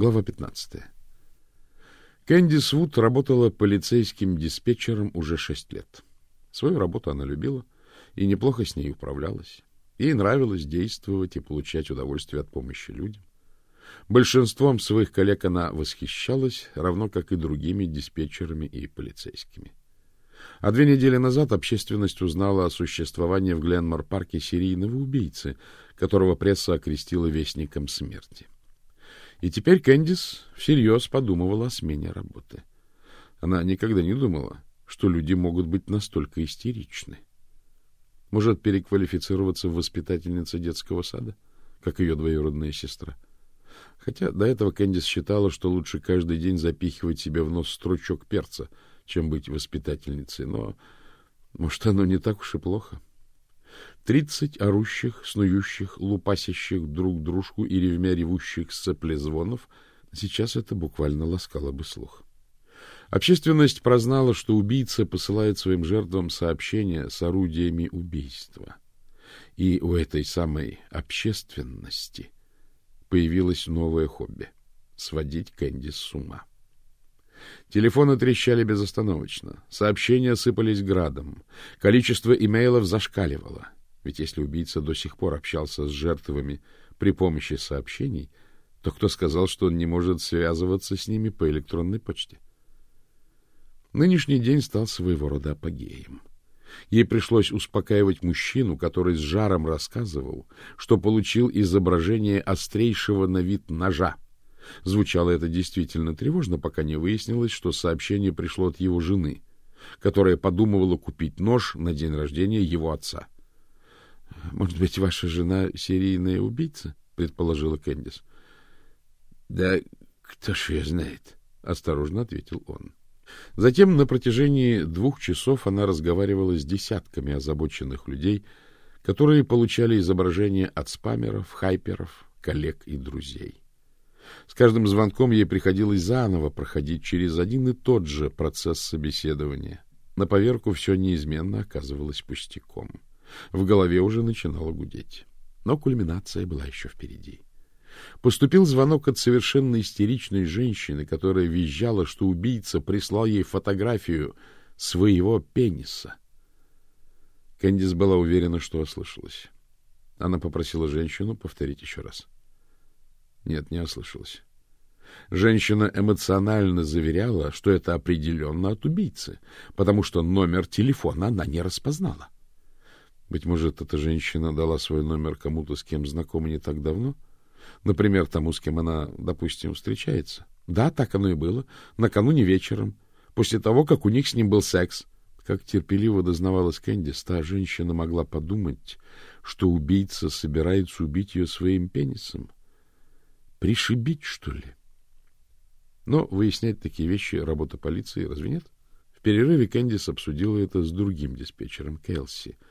Глава 15. Кэндис Вуд работала полицейским диспетчером уже шесть лет. Свою работу она любила и неплохо с ней управлялась. Ей нравилось действовать и получать удовольствие от помощи людям. Большинством своих коллег она восхищалась, равно как и другими диспетчерами и полицейскими. А две недели назад общественность узнала о существовании в Гленмор-парке серийного убийцы, которого пресса окрестила вестником смерти. И теперь Кэндис всерьез подумывала о смене работы. Она никогда не думала, что люди могут быть настолько истеричны. Может переквалифицироваться в воспитательницу детского сада, как ее двоюродная сестра. Хотя до этого Кэндис считала, что лучше каждый день запихивать себе в нос стручок перца, чем быть воспитательницей. Но, может, оно не так уж и плохо. Тридцать орущих, снующих, лупасящих друг дружку и ревмя ревущих соплезвонов — сейчас это буквально ласкало бы слух. Общественность прознала, что убийца посылает своим жертвам сообщения с орудиями убийства. И у этой самой общественности появилось новое хобби — сводить Кэнди с ума. Телефоны трещали безостановочно, сообщения сыпались градом, количество имейлов зашкаливало. Ведь если убийца до сих пор общался с жертвами при помощи сообщений, то кто сказал, что он не может связываться с ними по электронной почте? Нынешний день стал своего рода апогеем. Ей пришлось успокаивать мужчину, который с жаром рассказывал, что получил изображение острейшего на вид ножа. Звучало это действительно тревожно, пока не выяснилось, что сообщение пришло от его жены, которая подумывала купить нож на день рождения его отца. — Может быть, ваша жена серийная убийца? — предположила Кэндис. — Да кто ж ее знает? — осторожно ответил он. Затем на протяжении двух часов она разговаривала с десятками озабоченных людей, которые получали изображения от спамеров, хайперов, коллег и друзей. С каждым звонком ей приходилось заново проходить через один и тот же процесс собеседования. На поверку все неизменно оказывалось пустяком. В голове уже начинало гудеть. Но кульминация была еще впереди. Поступил звонок от совершенно истеричной женщины, которая визжала, что убийца прислал ей фотографию своего пениса. Кэндис была уверена, что ослышалась. Она попросила женщину повторить еще раз. Нет, не ослышалась. Женщина эмоционально заверяла, что это определенно от убийцы, потому что номер телефона она не распознала. Быть может, эта женщина дала свой номер кому-то, с кем знакома не так давно — Например, тому, с кем она, допустим, встречается. Да, так оно и было. Накануне вечером, после того, как у них с ним был секс. Как терпеливо дознавалась Кэндис, та женщина могла подумать, что убийца собирается убить ее своим пенисом. Пришибить, что ли? Но выяснять такие вещи — работа полиции, разве нет? В перерыве Кэндис обсудила это с другим диспетчером, Келси —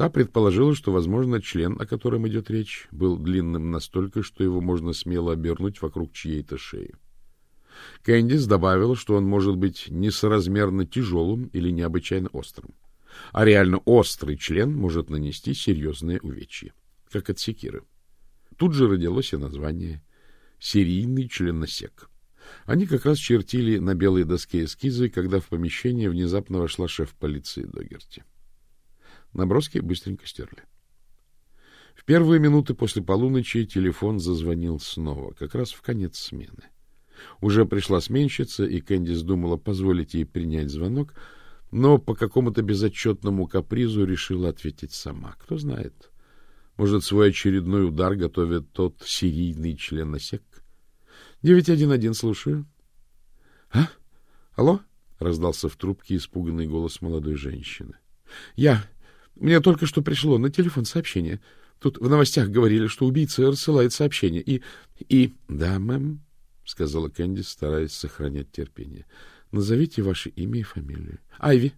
Та предположила, что, возможно, член, о котором идет речь, был длинным настолько, что его можно смело обернуть вокруг чьей-то шеи. Кэндис добавила, что он может быть несоразмерно тяжелым или необычайно острым. А реально острый член может нанести серьезные увечья, как от секиры. Тут же родилось и название «серийный членосек». Они как раз чертили на белой доске эскизы, когда в помещение внезапно вошла шеф полиции Догерти. Наброски быстренько стерли. В первые минуты после полуночи телефон зазвонил снова, как раз в конец смены. Уже пришла сменщица, и Кэндис думала позволить ей принять звонок, но по какому-то безотчетному капризу решила ответить сама. Кто знает, может, свой очередной удар готовит тот серийный член ОСЕК? 911, слушаю. — А? Алло? — раздался в трубке испуганный голос молодой женщины. — Я... Мне только что пришло на телефон сообщение. Тут в новостях говорили, что убийца рассылает сообщение. И... и... — Да, мэм, — сказала Кэнди, стараясь сохранять терпение. — Назовите ваше имя и фамилию. — Айви.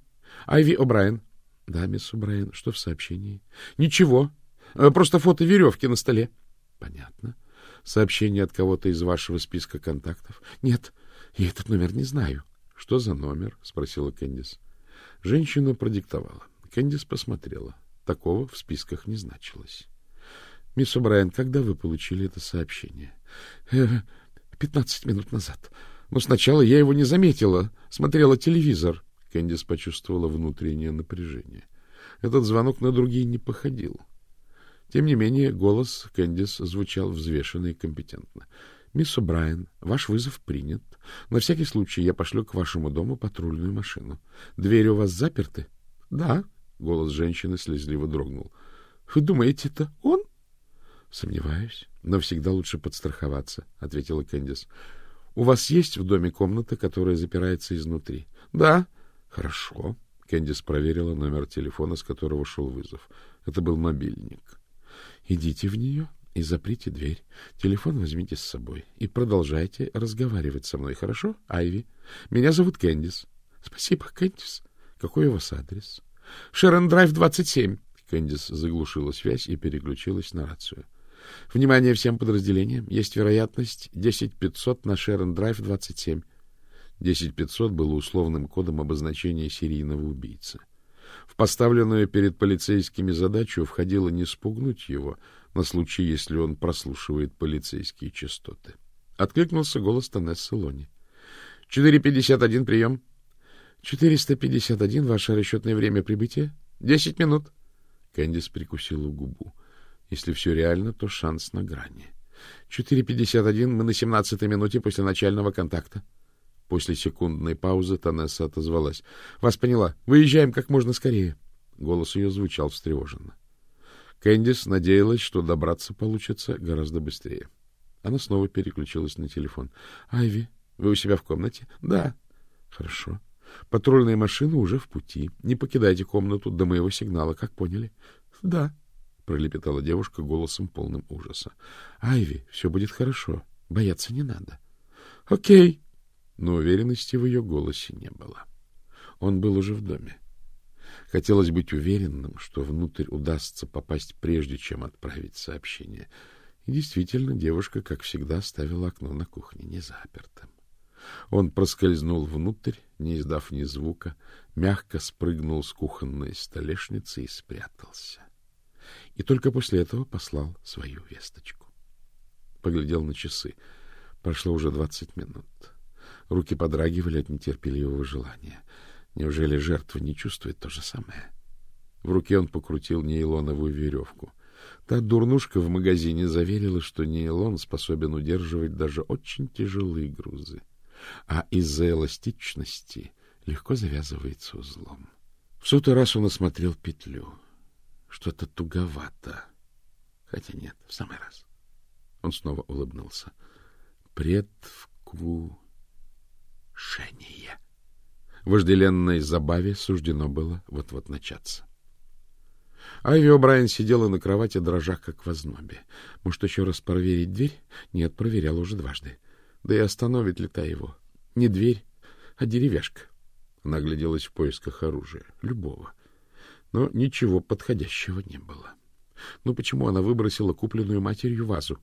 Айви О'Брайен. — Да, мисс О'Брайен. Что в сообщении? — Ничего. Э, просто фото веревки на столе. — Понятно. Сообщение от кого-то из вашего списка контактов? — Нет, я этот номер не знаю. — Что за номер? — спросила Кэндис. Женщина продиктовала. Кэндис посмотрела. Такого в списках не значилось. — Мисс О'Брайен, когда вы получили это сообщение? — пятнадцать минут назад. Но сначала я его не заметила, смотрела телевизор. Кэндис почувствовала внутреннее напряжение. Этот звонок на другие не походил. Тем не менее, голос Кэндис звучал взвешенно и компетентно. — Мисс О'Брайен, ваш вызов принят. На всякий случай я пошлю к вашему дому патрульную машину. Двери у вас заперты? — Да. Голос женщины слезливо дрогнул. — Вы думаете, это он? — Сомневаюсь, но всегда лучше подстраховаться, — ответила Кэндис. — У вас есть в доме комната, которая запирается изнутри? — Да. — Хорошо. Кэндис проверила номер телефона, с которого шел вызов. Это был мобильник. — Идите в нее и заприте дверь. Телефон возьмите с собой и продолжайте разговаривать со мной, хорошо, Айви? Меня зовут Кэндис. — Спасибо, Кэндис. Какой у вас адрес? — Шерон Драйв, 27. Кэндис заглушила связь и переключилась на рацию. — Внимание всем подразделениям. Есть вероятность 10500 на Шерон Драйв, 27. 10500 было условным кодом обозначения серийного убийцы. В поставленную перед полицейскими задачу входило не спугнуть его, на случай, если он прослушивает полицейские частоты. Откликнулся голос Танессы Лони. — 451, прием. — 451, ваше расчетное время прибытия? — Десять минут. Кэндис прикусила губу. Если все реально, то шанс на грани. — 451, мы на семнадцатой минуте после начального контакта. После секундной паузы Танесса отозвалась. — Вас поняла. Выезжаем как можно скорее. Голос ее звучал встревоженно. Кэндис надеялась, что добраться получится гораздо быстрее. Она снова переключилась на телефон. — Айви, вы у себя в комнате? — Да. — Хорошо. Патрульная машина уже в пути. Не покидайте комнату до моего сигнала, как поняли? — Да, — пролепетала девушка голосом полным ужаса. — Айви, все будет хорошо. Бояться не надо. — Окей. Но уверенности в ее голосе не было. Он был уже в доме. Хотелось быть уверенным, что внутрь удастся попасть прежде, чем отправить сообщение. И действительно, девушка, как всегда, оставила окно на кухне незапертым. Он проскользнул внутрь, не издав ни звука, мягко спрыгнул с кухонной столешницы и спрятался. И только после этого послал свою весточку. Поглядел на часы. Прошло уже двадцать минут. Руки подрагивали от нетерпеливого желания — Неужели жертва не чувствует то же самое? В руке он покрутил нейлоновую веревку. Та дурнушка в магазине заверила, что нейлон способен удерживать даже очень тяжелые грузы, а из-за эластичности легко завязывается узлом. В сотый раз он осмотрел петлю. Что-то туговато. Хотя нет, в самый раз. Он снова улыбнулся. Предвкушение. Вожделенной забаве суждено было вот-вот начаться. Айви О'Брайен сидела на кровати, дрожа как в ознобе. Может, еще раз проверить дверь? Нет, проверяла уже дважды. Да и остановит ли та его? Не дверь, а деревяшка. Она гляделась в поисках оружия, любого. Но ничего подходящего не было. Ну, почему она выбросила купленную матерью вазу?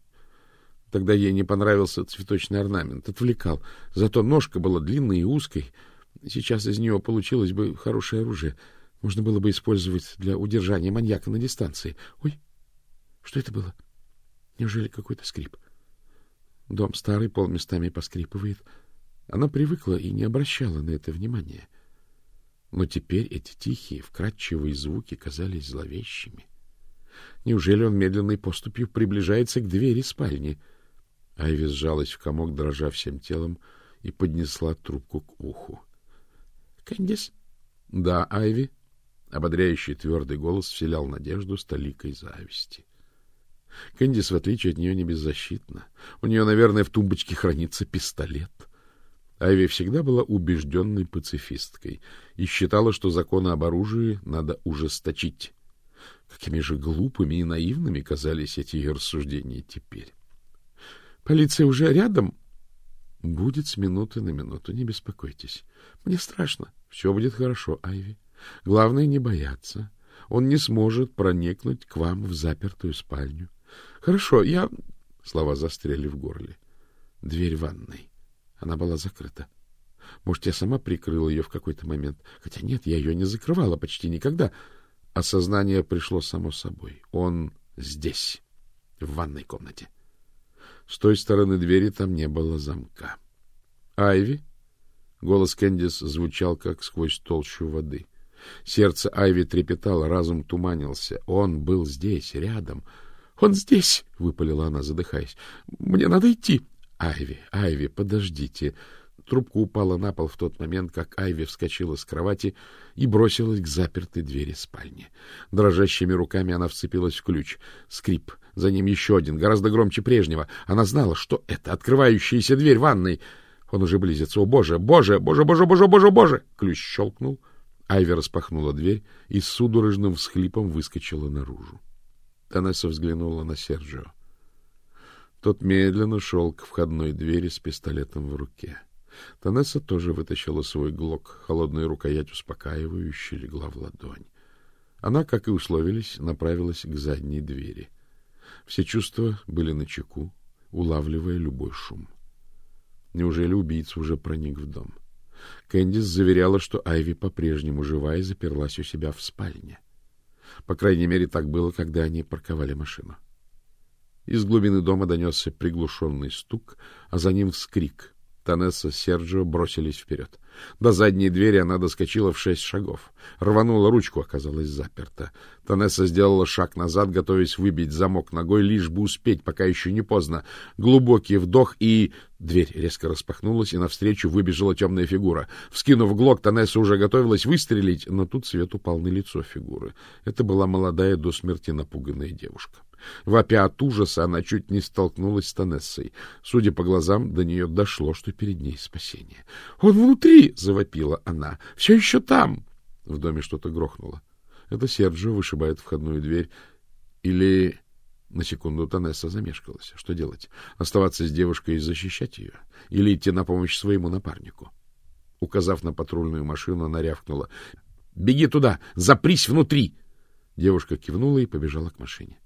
Тогда ей не понравился цветочный орнамент, отвлекал. Зато ножка была длинной и узкой, Сейчас из него получилось бы хорошее оружие. Можно было бы использовать для удержания маньяка на дистанции. Ой, что это было? Неужели какой-то скрип? Дом старый, пол местами поскрипывает. Она привыкла и не обращала на это внимания. Но теперь эти тихие, вкрадчивые звуки казались зловещими. Неужели он медленной поступью приближается к двери спальни? Айви сжалась в комок, дрожа всем телом, и поднесла трубку к уху. Кэндис? — Да, Айви. Ободряющий твердый голос вселял надежду с толикой зависти. Кэндис, в отличие от нее, не беззащитна. У нее, наверное, в тумбочке хранится пистолет. Айви всегда была убежденной пацифисткой и считала, что законы об оружии надо ужесточить. Какими же глупыми и наивными казались эти ее рассуждения теперь. — Полиция уже рядом? — Будет с минуты на минуту, не беспокойтесь. Мне страшно. Все будет хорошо, Айви. Главное не бояться. Он не сможет проникнуть к вам в запертую спальню. Хорошо, я... Слова застряли в горле. Дверь ванной. Она была закрыта. Может, я сама прикрыла ее в какой-то момент. Хотя нет, я ее не закрывала почти никогда. Осознание пришло само собой. Он здесь, в ванной комнате. С той стороны двери там не было замка. Айви? Голос Кэндис звучал, как сквозь толщу воды. Сердце Айви трепетало, разум туманился. Он был здесь, рядом. — Он здесь! — выпалила она, задыхаясь. — Мне надо идти. — Айви, Айви, подождите. Трубка упала на пол в тот момент, как Айви вскочила с кровати и бросилась к запертой двери спальни. Дрожащими руками она вцепилась в ключ. Скрип. За ним еще один, гораздо громче прежнего. Она знала, что это открывающаяся дверь ванной. Он уже близится. О, боже, боже, боже, боже, боже, боже, боже! Ключ щелкнул. Айви распахнула дверь и с судорожным всхлипом выскочила наружу. Танесса взглянула на Серджио. Тот медленно шел к входной двери с пистолетом в руке. Танесса тоже вытащила свой глок. Холодная рукоять успокаивающе легла в ладонь. Она, как и условились, направилась к задней двери. Все чувства были на чеку, улавливая любой шум. Неужели убийца уже проник в дом? Кэндис заверяла, что Айви по-прежнему жива и заперлась у себя в спальне. По крайней мере, так было, когда они парковали машину. Из глубины дома донесся приглушенный стук, а за ним вскрик. Танесса с Серджио бросились вперед. До задней двери она доскочила в шесть шагов. Рванула ручку, оказалась заперта. Танесса сделала шаг назад, готовясь выбить замок ногой, лишь бы успеть, пока еще не поздно. Глубокий вдох, и... Дверь резко распахнулась, и навстречу выбежала темная фигура. Вскинув глок, Танесса уже готовилась выстрелить, но тут свет упал на лицо фигуры. Это была молодая до смерти напуганная девушка. Вопя от ужаса, она чуть не столкнулась с Танессой. Судя по глазам, до нее дошло, что перед ней спасение. — Он внутри! — завопила она. — Все еще там! В доме что-то грохнуло. Это Серджио вышибает входную дверь. Или... На секунду Танесса замешкалась. Что делать? Оставаться с девушкой и защищать ее? Или идти на помощь своему напарнику? Указав на патрульную машину, она рявкнула. — Беги туда! Запрись внутри! Девушка кивнула и побежала к машине.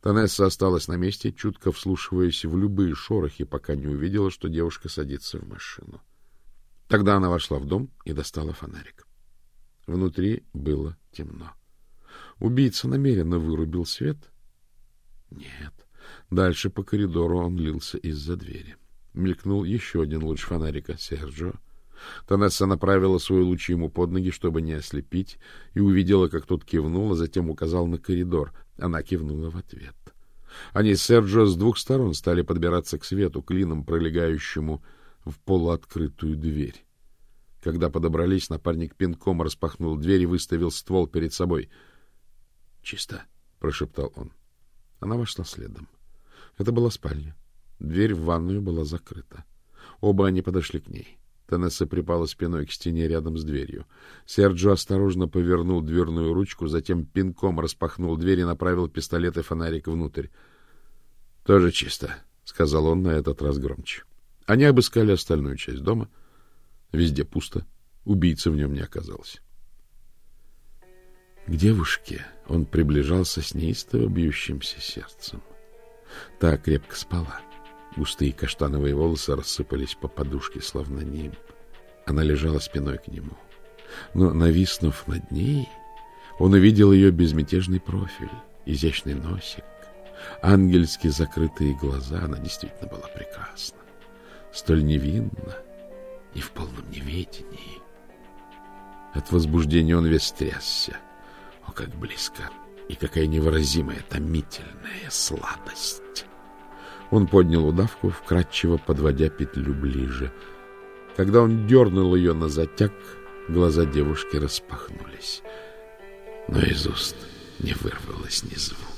Танесса осталась на месте, чутко вслушиваясь в любые шорохи, пока не увидела, что девушка садится в машину. Тогда она вошла в дом и достала фонарик. Внутри было темно. Убийца намеренно вырубил свет? Нет. Дальше по коридору он лился из-за двери. Мелькнул еще один луч фонарика Серджио. Танесса направила свой луч ему под ноги, чтобы не ослепить, и увидела, как тот кивнул, а затем указал на коридор. Она кивнула в ответ. Они с Серджио с двух сторон стали подбираться к свету, клином, пролегающему в полуоткрытую дверь. Когда подобрались, напарник пинком распахнул дверь и выставил ствол перед собой. — Чисто, — прошептал он. Она вошла следом. Это была спальня. Дверь в ванную была закрыта. Оба они подошли к ней. Танесса припала спиной к стене рядом с дверью. Серджо осторожно повернул дверную ручку, затем пинком распахнул дверь и направил пистолет и фонарик внутрь. — Тоже чисто, — сказал он на этот раз громче. Они обыскали остальную часть дома. Везде пусто. Убийцы в нем не оказалось. К девушке он приближался с неистово бьющимся сердцем. Та крепко спала. — Густые каштановые волосы рассыпались по подушке, словно нимб. Она лежала спиной к нему. Но, нависнув над ней, он увидел ее безмятежный профиль, изящный носик, ангельски закрытые глаза. Она действительно была прекрасна, столь невинна и в полном неведении. От возбуждения он весь трясся. О, как близко! И какая невыразимая, томительная сладость! Он поднял удавку, вкратчиво подводя петлю ближе. Когда он дернул ее на затяг, глаза девушки распахнулись. Но из уст не вырвалось ни звука.